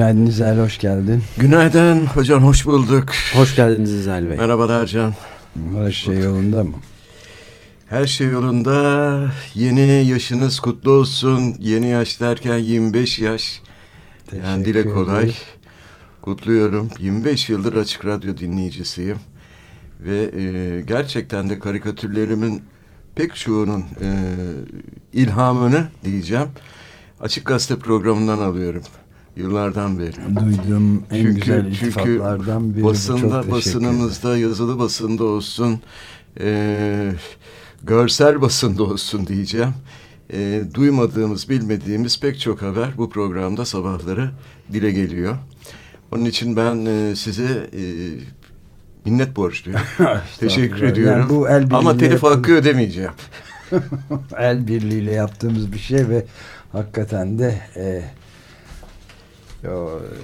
Günaydın İzel, hoş geldin. Günaydın hocam, hoş bulduk. Hoş geldiniz İzel Bey. Merhabalar Can. Her şey yolunda mı? Her şey yolunda. Yeni yaşınız kutlu olsun. Yeni yaş derken 25 yaş. Teşekkür yani dile kolay. Kutluyorum. 25 yıldır Açık Radyo dinleyicisiyim. Ve e, gerçekten de karikatürlerimin pek çoğunun e, ilhamını diyeceğim. Açık Gazete programından alıyorum. Yıllardan beri. Duyduğum en Çünkü- güzel çünkü iltifatlardan biri. Basında, basınımızda, yazılı basında olsun, e, görsel basında olsun diyeceğim. E, duymadığımız, bilmediğimiz pek çok haber bu programda sabahları dile geliyor. Onun için ben e, size e, minnet borçluyum. Teşekkür ediyorum. Yani bu el Ama telif yaptığımız- hakkı ödemeyeceğim. El birliğiyle yaptığımız bir şey ve hakikaten de e,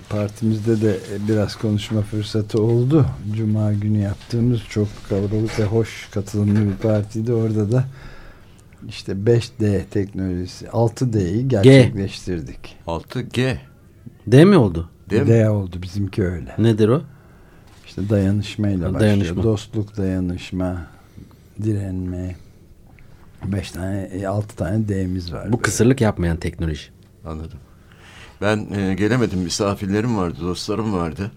partimizde de biraz konuşma fırsatı oldu. Cuma günü yaptığımız çok kalabalık ve hoş katılımlı bir partiydi. Orada da işte 5D teknolojisi 6D'yi gerçekleştirdik. 6G. D mi oldu? Değil mi? D oldu bizimki öyle. Nedir o? İşte dayanışmayla başlıyor. Dayanışma. Dostluk, dayanışma, direnme. Beş tane, e, altı tane D'miz var. Bu böyle. kısırlık yapmayan teknoloji. Anladım. Ben e, gelemedim. Misafirlerim vardı, dostlarım vardı.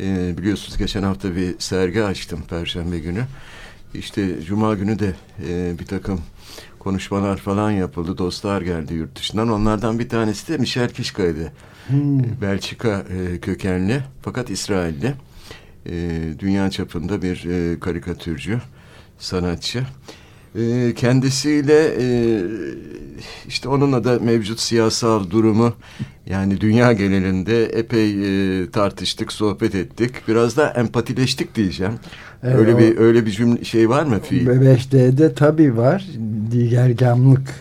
E, biliyorsunuz geçen hafta bir sergi açtım Perşembe günü. İşte Cuma günü de e, bir takım konuşmalar falan yapıldı. Dostlar geldi yurt dışından. Onlardan bir tanesi de Michel Kişka'ydı. Hmm. E, Belçika e, kökenli fakat İsrailli. E, dünya çapında bir e, karikatürcü, sanatçı. E, kendisiyle e, işte onunla da mevcut siyasal durumu yani dünya genelinde epey e, tartıştık, sohbet ettik. Biraz da empatileştik diyeceğim. Evet, öyle o- bir öyle bir cümle şey var mı fiil? 5D'de tabii var. Diğerkamlık.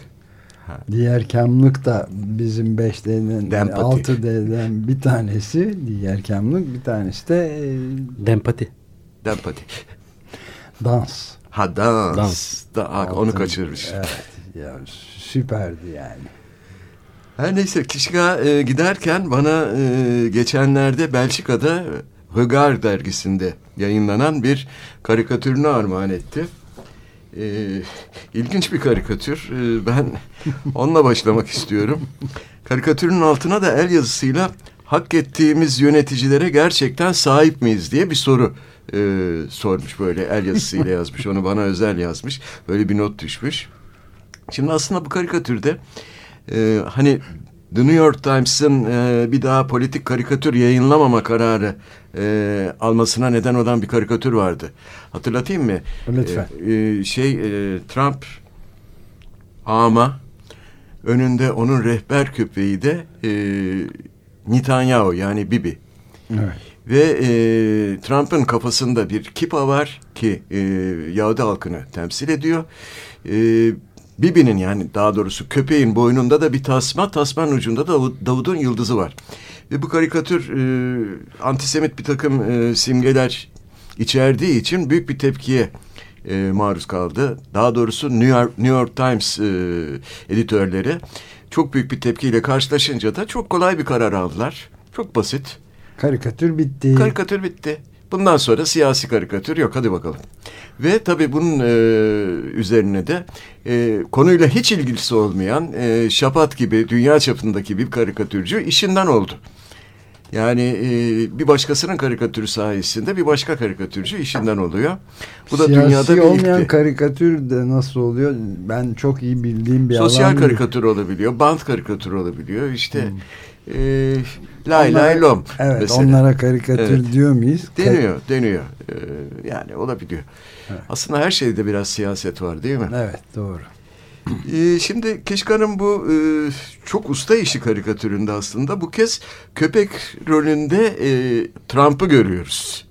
Ha. Diğerkamlık da bizim 5D'den Dempati. 6D'den bir tanesi diğerkamlık bir tanesi de e, Dempati. Empati. dans. Ha dans. Dans. Da, ha, onu Altın- kaçırmış. Evet. Ya, süperdi yani. Her neyse Kişka e, giderken bana e, geçenlerde Belçika'da Regard dergisinde yayınlanan bir karikatürünü armağan etti. E, ilginç bir karikatür. E, ben onunla başlamak istiyorum. Karikatürün altına da el yazısıyla hak ettiğimiz yöneticilere gerçekten sahip miyiz diye bir soru e, sormuş böyle el yazısıyla yazmış. Onu bana özel yazmış. Böyle bir not düşmüş. Şimdi aslında bu karikatürde e, hani The New York Times'ın e, bir daha politik karikatür yayınlamama kararı e, almasına neden olan bir karikatür vardı. Hatırlatayım mı? Lütfen. E, e, şey e, Trump ama önünde onun rehber köpeği de e, Netanyahu yani Bibi. Evet. Ve e, Trump'ın kafasında bir kipa var ki e, Yahudi halkını temsil ediyor. E, Bibi'nin yani daha doğrusu köpeğin boynunda da bir tasma, tasmanın ucunda da Davud- Davud'un yıldızı var. Ve bu karikatür e, antisemit bir takım e, simgeler içerdiği için büyük bir tepkiye e, maruz kaldı. Daha doğrusu New York, New York Times e, editörleri çok büyük bir tepkiyle karşılaşınca da çok kolay bir karar aldılar. Çok basit. Karikatür bitti. Karikatür bitti. Bundan sonra siyasi karikatür yok. Hadi bakalım. Ve tabii bunun e, üzerine de e, konuyla hiç ilgisi olmayan e, Şapat gibi dünya çapındaki bir karikatürcü işinden oldu. Yani e, bir başkasının karikatürü sayesinde bir başka karikatürcü işinden oluyor. Bu da Siyasi dünyada bir olmayan ilkti. karikatür de nasıl oluyor? Ben çok iyi bildiğim bir Sosyal alan karikatür olabiliyor, bant karikatür olabiliyor. İşte Hmm. e, lay Onlara- lay lom Evet mesela. onlara karikatür Evet. diyor muyuz? Deniyor, deniyor. Ee, yani olabiliyor. Evet. Aslında her şeyde biraz siyaset var değil mi? Evet doğru. Ee, şimdi Keşkan'ın bu e, çok usta işi karikatüründe aslında bu kez köpek rolünde e, Trump'ı görüyoruz.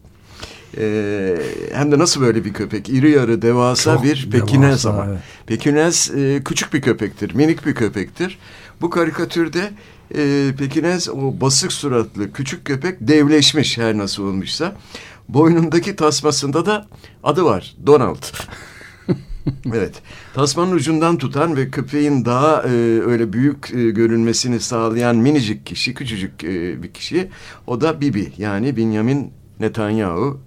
E, hem de nasıl böyle bir köpek? İri yarı devasa Çok bir pekinez devasa, ama. evet. Pekinez e, küçük bir köpektir, minik bir köpektir. Bu karikatürde e, Pekinez o basık suratlı küçük köpek devleşmiş her nasıl olmuşsa. Boynundaki tasmasında da adı var Donald. evet. Tasmanın ucundan tutan ve köpeğin daha e, öyle büyük e, görünmesini sağlayan minicik kişi, küçücük e, bir kişi. O da Bibi yani Benjamin Netanyahu.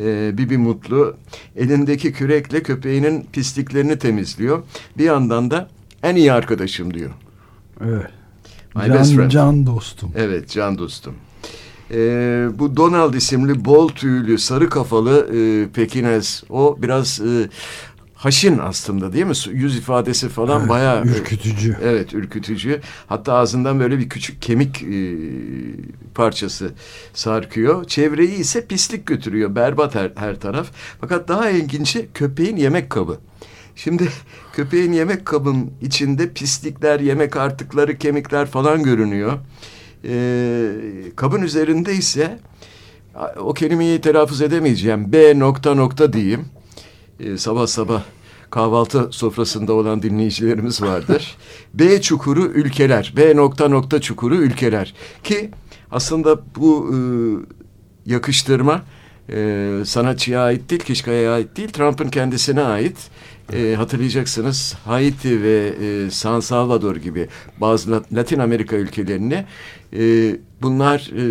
E, Bibi mutlu. Elindeki kürekle köpeğinin pisliklerini temizliyor. Bir yandan da en iyi arkadaşım diyor. Evet. My best Can, friend. can dostum. Evet can dostum. Ee, bu Donald isimli bol tüylü sarı kafalı e, Pekinez o biraz e, haşin aslında değil mi? Yüz ifadesi falan Evet, bayağı e, ürkütücü. Evet ürkütücü. Hatta ağzından böyle bir küçük kemik e, parçası sarkıyor. Çevreyi ise pislik götürüyor. Berbat her, her taraf. Fakat daha ilginci köpeğin yemek kabı. Şimdi köpeğin yemek kabın içinde pislikler, yemek artıkları, kemikler falan görünüyor. Ee, kabın üzerinde ise o kelimeyi telaffuz edemeyeceğim. B nokta nokta diyeyim. Ee, sabah sabah kahvaltı sofrasında olan dinleyicilerimiz vardır. B çukuru ülkeler. B nokta nokta çukuru ülkeler. Ki aslında bu e, yakıştırma e, sanatçıya ait değil, Kişkaya'ya ait değil, Trump'ın kendisine ait. E, hatırlayacaksınız Haiti ve e, San Salvador gibi bazı Lat- Latin Amerika ülkelerine e, bunlar e,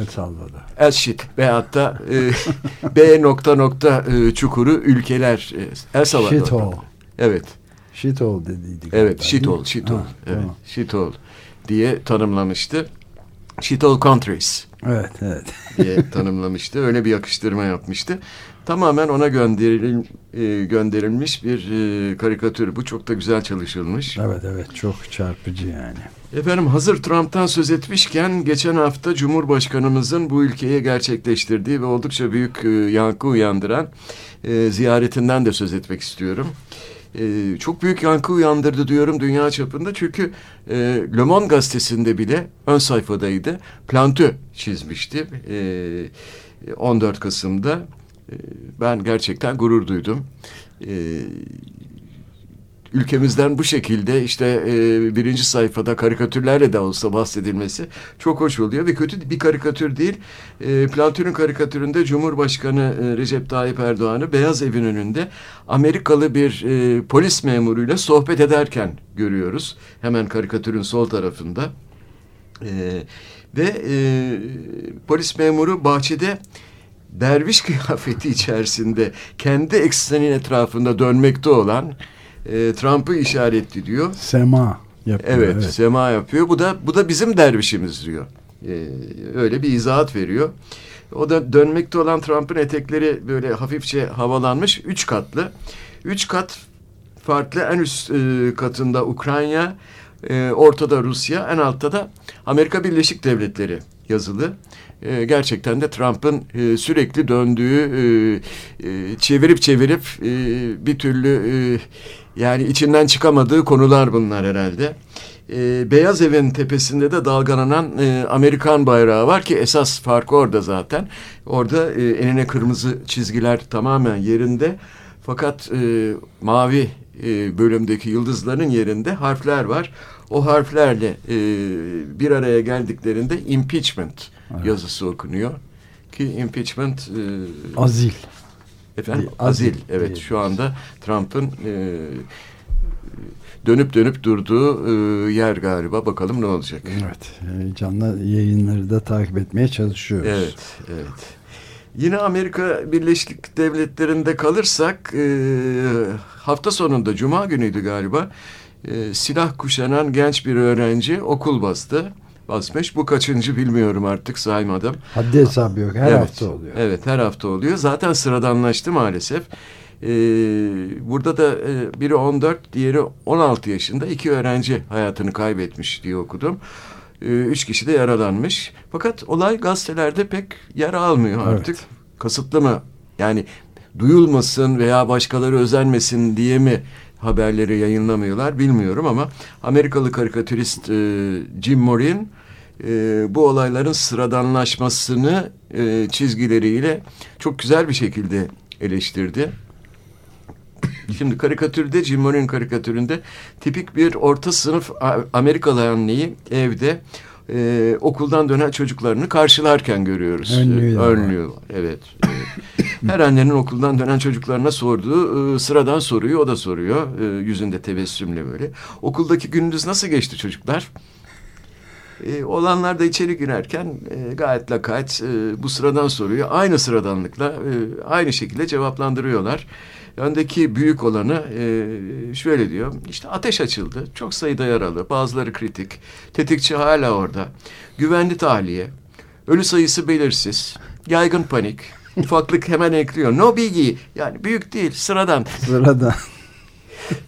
El Salvador. El shit veyahut da e, B nokta nokta e, çukuru ülkeler e, El Salvador. Shithole. Evet. Shithole dediydik. Evet, mi? shithole. Ha, Evet, tamam. shithole diye tanımlamıştı. Shithole countries Evet, evet. diye tanımlamıştı. Öyle bir yakıştırma yapmıştı. Tamamen ona gönderil, e, gönderilmiş bir e, karikatür. Bu çok da güzel çalışılmış. Evet, evet. Çok çarpıcı yani. Efendim hazır Trump'tan söz etmişken geçen hafta Cumhurbaşkanımızın bu ülkeye gerçekleştirdiği ve oldukça büyük e, yankı uyandıran e, ziyaretinden de söz etmek istiyorum. E, çok büyük yankı uyandırdı diyorum dünya çapında çünkü e, Le Monde gazetesinde bile ön sayfadaydı. Plantö çizmişti e, 14 Kasım'da. E, ben gerçekten gurur duydum. E, ülkemizden bu şekilde işte e, birinci sayfada karikatürlerle de olsa bahsedilmesi çok hoş oluyor ve kötü bir karikatür değil. E, Plantün'ün karikatüründe Cumhurbaşkanı e, Recep Tayyip Erdoğan'ı Beyaz Evin önünde Amerikalı bir e, polis memuruyla sohbet ederken görüyoruz. Hemen karikatürün sol tarafında. E, ve e, polis memuru bahçede derviş kıyafeti içerisinde kendi eksenin etrafında dönmekte olan e, Trump'ı işaretli diyor. Sema yapıyor. Evet, sema yapıyor. Bu da bu da bizim dervişimiz diyor. E, öyle bir izahat veriyor. O da dönmekte olan Trump'ın etekleri böyle hafifçe havalanmış. Üç katlı. Üç kat farklı. En üst e, katında Ukrayna, e, ortada Rusya, en altta da Amerika Birleşik Devletleri yazılı. E, gerçekten de Trump'ın e, sürekli döndüğü, e, e, çevirip çevirip e, bir türlü e, yani içinden çıkamadığı konular bunlar herhalde. E, Beyaz Evin tepesinde de dalgalanan e, Amerikan bayrağı var ki esas farkı orada zaten. Orada e, enine kırmızı çizgiler tamamen yerinde. Fakat e, mavi e, bölümdeki yıldızların yerinde harfler var. O harflerle e, bir araya geldiklerinde impeachment Evet. yazısı okunuyor. Ki impeachment e, Azil. efendim azil azil. Evet diye şu anda Trump'ın e, dönüp dönüp durduğu e, yer galiba. Bakalım ne olacak. Evet. Heyecanla yayınları da takip etmeye çalışıyoruz. Evet, evet. Yine Amerika Birleşik Devletleri'nde kalırsak e, hafta sonunda Cuma günüydü galiba e, silah kuşanan genç bir öğrenci okul bastı. Basmış. Bu kaçıncı bilmiyorum artık saymadım. Haddi hesabı yok. Her Evet, hafta oluyor. Evet her hafta oluyor. Zaten sıradanlaştı maalesef. Ee, burada da e, biri 14, diğeri 16 yaşında iki öğrenci hayatını kaybetmiş diye okudum. Ee, üç kişi de yaralanmış. Fakat olay gazetelerde pek yer almıyor Evet. artık. Kasıtlı mı? Yani duyulmasın veya başkaları özenmesin diye mi haberleri yayınlamıyorlar bilmiyorum ama Amerikalı karikatürist e, Jim Morin e, bu olayların sıradanlaşmasını e, çizgileriyle çok güzel bir şekilde eleştirdi. Şimdi karikatürde, Jim Morin karikatüründe tipik bir orta sınıf Amerikalı anneyi evde e, okuldan dönen çocuklarını karşılarken görüyoruz. Önlüyorlar. Evet. Her annenin okuldan dönen çocuklarına sorduğu e, sıradan soruyu o da soruyor. E, yüzünde tebessümle böyle. Okuldaki gününüz nasıl geçti çocuklar? E, olanlar da içeri girerken e, gayet lakayt e, bu sıradan soruyu aynı sıradanlıkla e, aynı şekilde cevaplandırıyorlar. Öndeki büyük olanı e, şöyle diyor. İşte ateş açıldı. Çok sayıda yaralı. Bazıları kritik. Tetikçi hala orada. Güvenli tahliye. Ölü sayısı belirsiz. Yaygın panik. Ufaklık hemen ekliyor. No biggie. Yani büyük değil. Sıradan. Sırada.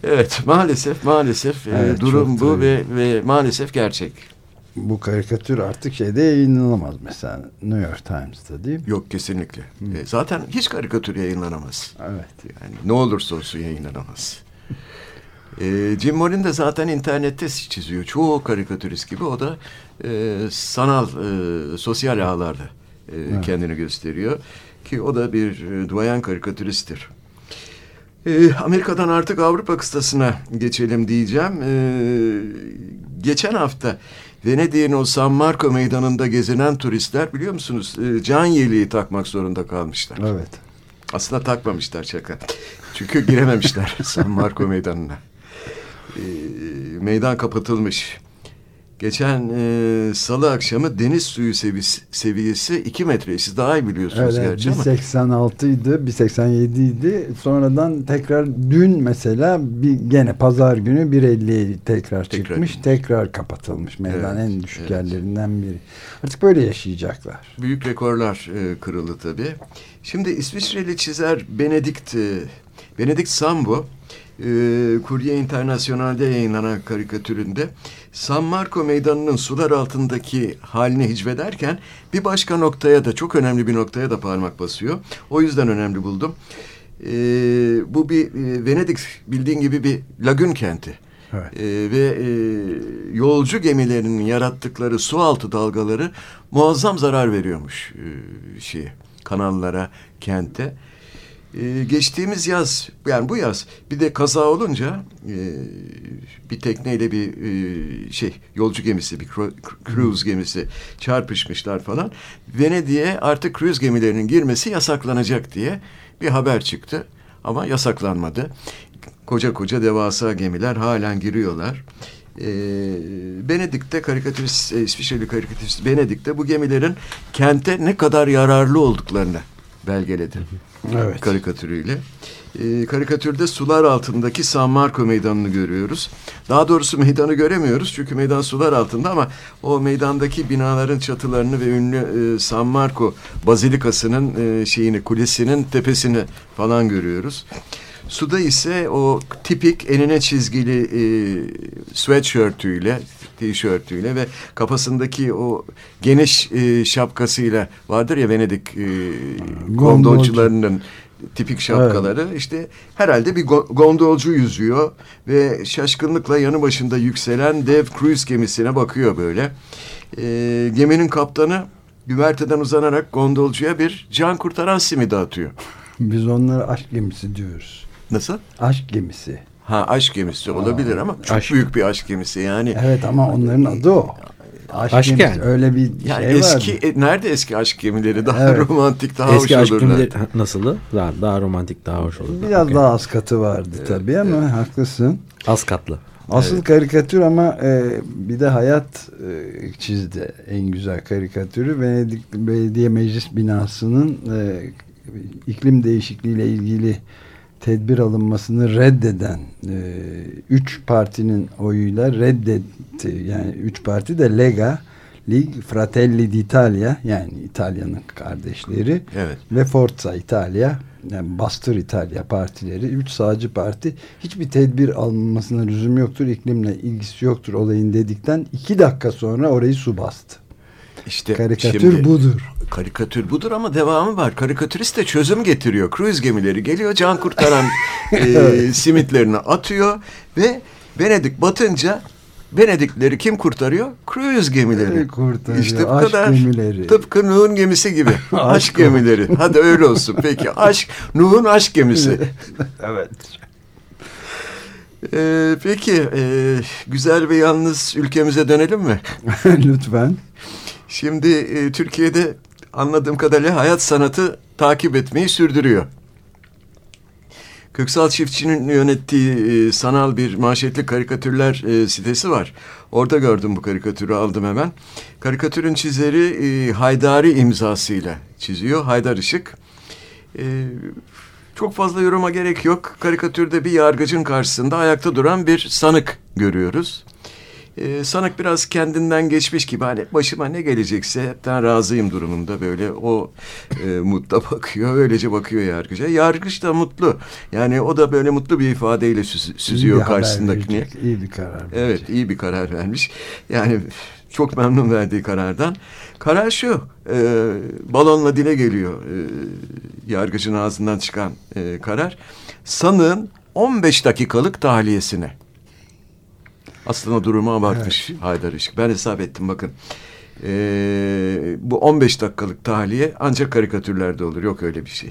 Evet maalesef maalesef e, Evet, durum bu ve, ve maalesef gerçek. Bu karikatür artık şeyde yayınlanamaz mesela New York Times'ta değil mi? Yok kesinlikle. E, zaten hiç karikatür yayınlanamaz. Evet. Yani ne olursa olsun yayınlanamaz. E, Jim Morin de zaten internette çiziyor. Çoğu karikatürist gibi o da e, sanal, e, sosyal ağlarda e, Evet. kendini gösteriyor. Ki o da bir e, duayen karikatüristtir. E, Amerika'dan artık Avrupa kıtasına geçelim diyeceğim. E, geçen hafta Venedik'in o San Marco meydanında gezinen turistler biliyor musunuz e, can yeleği takmak zorunda kalmışlar. Evet. Aslında takmamışlar şaka. Çünkü girememişler San Marco meydanına. E, meydan kapatılmış. Geçen e, salı akşamı deniz suyu seviyesi, seviyesi 2 metre. Siz daha iyi biliyorsunuz Evet, gerçi ama. 1.86 idi, 1.87 idi. Sonradan tekrar dün mesela bir gene pazar günü 1.50'ye tekrar Tekrar çıkmış, inmiş. tekrar kapatılmış. Meydan Evet, en düşük evet. yerlerinden biri. Artık böyle yaşayacaklar. Büyük rekorlar e, kırıldı tabii. Şimdi İsviçreli çizer Benedikt, e, Benedikt Sambo, e, Kurye Internasyonel'de yayınlanan karikatüründe San Marco Meydanı'nın sular altındaki halini hicvederken bir başka noktaya da çok önemli bir noktaya da parmak basıyor. O yüzden önemli buldum. E, bu bir e, Venedik bildiğin gibi bir lagün kenti. Evet. Ee, ve e, yolcu gemilerinin yarattıkları su altı dalgaları muazzam zarar veriyormuş e, şeye, kanallara, kente. E, geçtiğimiz yaz, yani bu yaz bir de kaza olunca e, bir tekneyle bir e, şey yolcu gemisi, bir cru- cruise gemisi çarpışmışlar falan. Venedik'e artık cruise gemilerinin girmesi yasaklanacak diye bir haber çıktı ama yasaklanmadı. Koca koca devasa gemiler halen giriyorlar. Ee, Venedik'te karikatürist, e, İsviçreli karikatürist Venedik'te bu gemilerin kente ne kadar yararlı olduklarını belgeledi. Evet. Karikatürüyle. Ee, karikatürde sular altındaki San Marco meydanını görüyoruz. Daha doğrusu meydanı göremiyoruz çünkü meydan sular altında ama o meydandaki binaların çatılarını ve ünlü e, San Marco bazilikasının e, şeyini kulesinin tepesini falan görüyoruz. Suda ise o tipik enine çizgili e, sweatshirtüyle, tişörtüyle ve kafasındaki o geniş e, şapkasıyla vardır ya Venedik e, gondolcularının tipik şapkaları. işte herhalde bir go- gondolcu yüzüyor ve şaşkınlıkla yanı başında yükselen dev cruise gemisine bakıyor böyle. E, geminin kaptanı güverteden uzanarak gondolcuya bir can kurtaran simidi atıyor. Biz onlara aşk gemisi diyoruz. Nasıl? Aşk gemisi. Ha aşk gemisi olabilir ama çok Aşk. büyük bir aşk gemisi yani. Evet ama onların adı o. Aşk, Aşk gemisi. yani. Öyle bir Yani şey eski vardı. e, nerede eski aşk gemileri daha Evet. romantik daha Eski hoş aşk olurlar. gemileri ha, nasıldı? Daha, daha romantik, daha hoş olurdu. Biraz Okey. daha az katı vardı tabii ama haklısın. Az katlı. Asıl karikatür ama e, bir de hayat e, çizdi en güzel karikatürü. Venedik Belediye Meclis binasının e, iklim değişikliğiyle ilgili tedbir alınmasını reddeden e, üç partinin oyuyla reddetti. Yani üç parti de Lega, Lig, Fratelli d'Italia yani İtalya'nın kardeşleri Evet. ve Forza İtalya yani Bastır İtalya partileri üç sağcı parti hiçbir tedbir alınmasına lüzum yoktur iklimle ilgisi yoktur olayın dedikten iki dakika sonra orayı su bastı. İşte Karikatür şimdi- budur. Karikatür budur ama devamı var. Karikatürist de çözüm getiriyor. Cruise gemileri geliyor can kurtaran e, simitlerini atıyor ve Venedik batınca Venedikleri kim kurtarıyor? Cruise gemileri. Kurtarıyor. İşte bu Aşk kadar. gemileri. Tıpkı Nuh'un gemisi gibi. aşk Aşk gemileri. Hadi öyle olsun. Peki aşk, Nuh'un aşk gemisi. evet. Ee, peki e, güzel ve yalnız ülkemize dönelim mi? Lütfen. Şimdi e, Türkiye'de anladığım kadarıyla hayat sanatı takip etmeyi sürdürüyor. Köksal Çiftçi'nin yönettiği e, sanal bir manşetli karikatürler e, sitesi var. Orada gördüm bu karikatürü aldım hemen. Karikatürün çizeri e, Haydari imzasıyla çiziyor. Haydar Işık. E, çok fazla yoruma gerek yok. Karikatürde bir yargıcın karşısında ayakta duran bir sanık görüyoruz. Ee, sanık biraz kendinden geçmiş gibi hani başıma ne gelecekse hepten razıyım durumunda böyle o e, mutla bakıyor öylece bakıyor yargıca. Yargıç da mutlu yani o da böyle mutlu bir ifadeyle süz- süzüyor İyi karşısındakini. verecek, İyi bir karar. Evet verecek. iyi bir karar vermiş. Yani çok memnun verdiği karardan. Karar şu e, balonla dile geliyor e, yargıcın ağzından çıkan e, karar. Sanığın 15 dakikalık tahliyesine. Aslında durumu abartmış Haydar Işık. Ben hesap ettim bakın. E, bu 15 dakikalık tahliye ancak karikatürlerde olur. Yok öyle bir şey.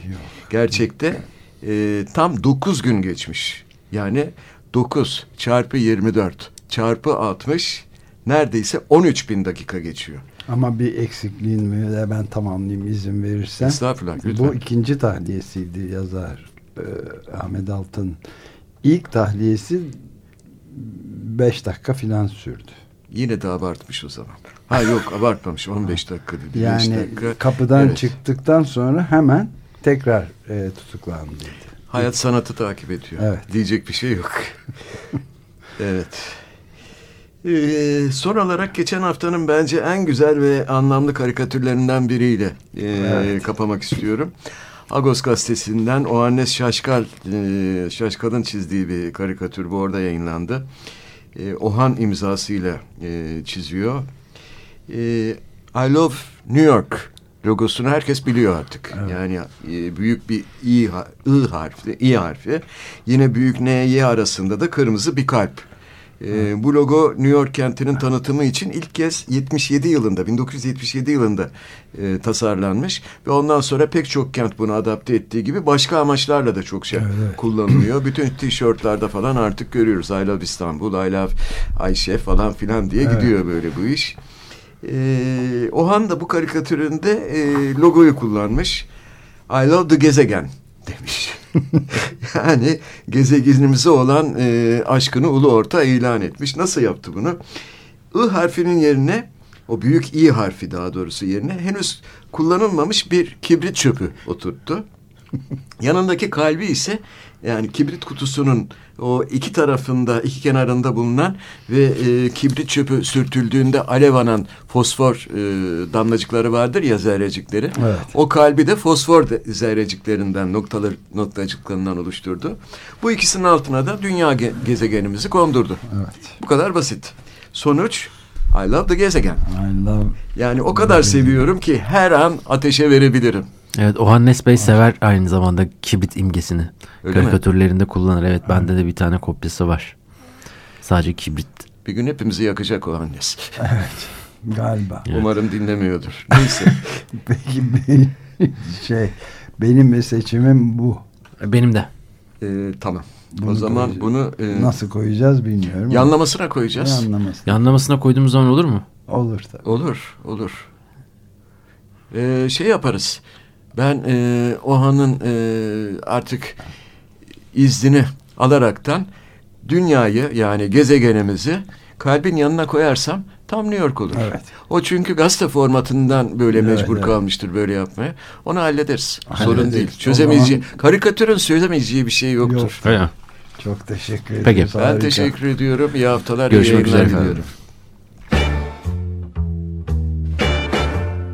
Gerçekte e, tam 9 gün geçmiş. Yani 9 çarpı 24 çarpı 60 neredeyse 13 bin dakika geçiyor. Ama bir eksikliğin ve ben tamamlayayım izin verirsen. Estağfurullah, lütfen. Bu ikinci tahliyesiydi yazar e, Ahmet Altın. İlk tahliyesi 5 dakika filan sürdü. Yine de abartmış o zaman. Ha yok abartmamış 15 dakika dedi. Yani dakika. kapıdan Evet. çıktıktan sonra hemen tekrar e, tutuklandı. dedi. Hayat sanatı takip ediyor. Evet. Diyecek bir şey yok. evet. Ee, son olarak geçen haftanın bence en güzel ve anlamlı karikatürlerinden biriyle e, Evet. kapamak istiyorum. Agos gazetesinden Oannes Şaşkal, e, Şaşkal'ın çizdiği bir karikatür bu orada yayınlandı. E, Ohan imzasıyla e, çiziyor. E, I love New York logosunu herkes biliyor artık. Yani e, büyük bir i, I harfi, i harfi. Yine büyük N, Y arasında da kırmızı bir kalp. E, bu logo New York kentinin tanıtımı için ilk kez 77 yılında, 1977 yılında e, tasarlanmış. Ve ondan sonra pek çok kent bunu adapte ettiği gibi başka amaçlarla da çok şey Evet, kullanılıyor. Bütün tişörtlerde falan artık görüyoruz. I love İstanbul, I love Ayşe falan filan diye Evet. gidiyor böyle bu iş. Ee, Ohan da bu karikatüründe e, logoyu kullanmış. I love the gezegen demiş. yani gezegenimize olan e, aşkını ulu orta ilan etmiş. Nasıl yaptı bunu? I harfinin yerine o büyük i harfi daha doğrusu yerine henüz kullanılmamış bir kibrit çöpü oturttu. Yanındaki kalbi ise yani kibrit kutusunun o iki tarafında, iki kenarında bulunan ve e, kibrit çöpü sürtüldüğünde alev fosfor e, damlacıkları vardır ya zerrecikleri. Evet. O kalbi de fosfor de- zerreciklerinden, noktalar, noktacıklarından oluşturdu. Bu ikisinin altına da dünya ge- gezegenimizi kondurdu. Evet. Bu kadar basit. Sonuç, I love the gezegen. I love Yani o kadar seviyorum ki her an ateşe verebilirim. Evet Ohannes Bey sever aynı zamanda kibrit imgesini. Öyle mi? Karikatürlerinde kullanır. Evet bende de bir tane kopyası var. Sadece kibrit. Bir gün hepimizi yakacak o annesi. galiba. Umarım dinlemiyordur. Neyse. Peki şey benim seçimim bu. Benim de. Ee, tamam. Bunu o zaman koyacağız. bunu e, Nasıl koyacağız bilmiyorum. yanlamasına koyacağız. Yanlaması. Yanlamasına koyduğumuz zaman olur mu? Olur tabii. Olur, olur. Ee, şey yaparız. Ben e, Oha'nın e, artık iznini alaraktan dünyayı yani gezegenimizi kalbin yanına koyarsam tam New York olur. Evet. O çünkü gazete formatından böyle Evet, mecbur evet. kalmıştır böyle yapmaya. Onu hallederiz. Sorun Hallederiz. değil. O Çözemeyeceği, zaman- karikatürün çözemeyeceği bir şey yoktur. Yok. Öyle? Çok teşekkür ederim. Peki. Ben Harika. teşekkür ediyorum. İyi haftalar, Görüşmek üzere efendim. diliyorum.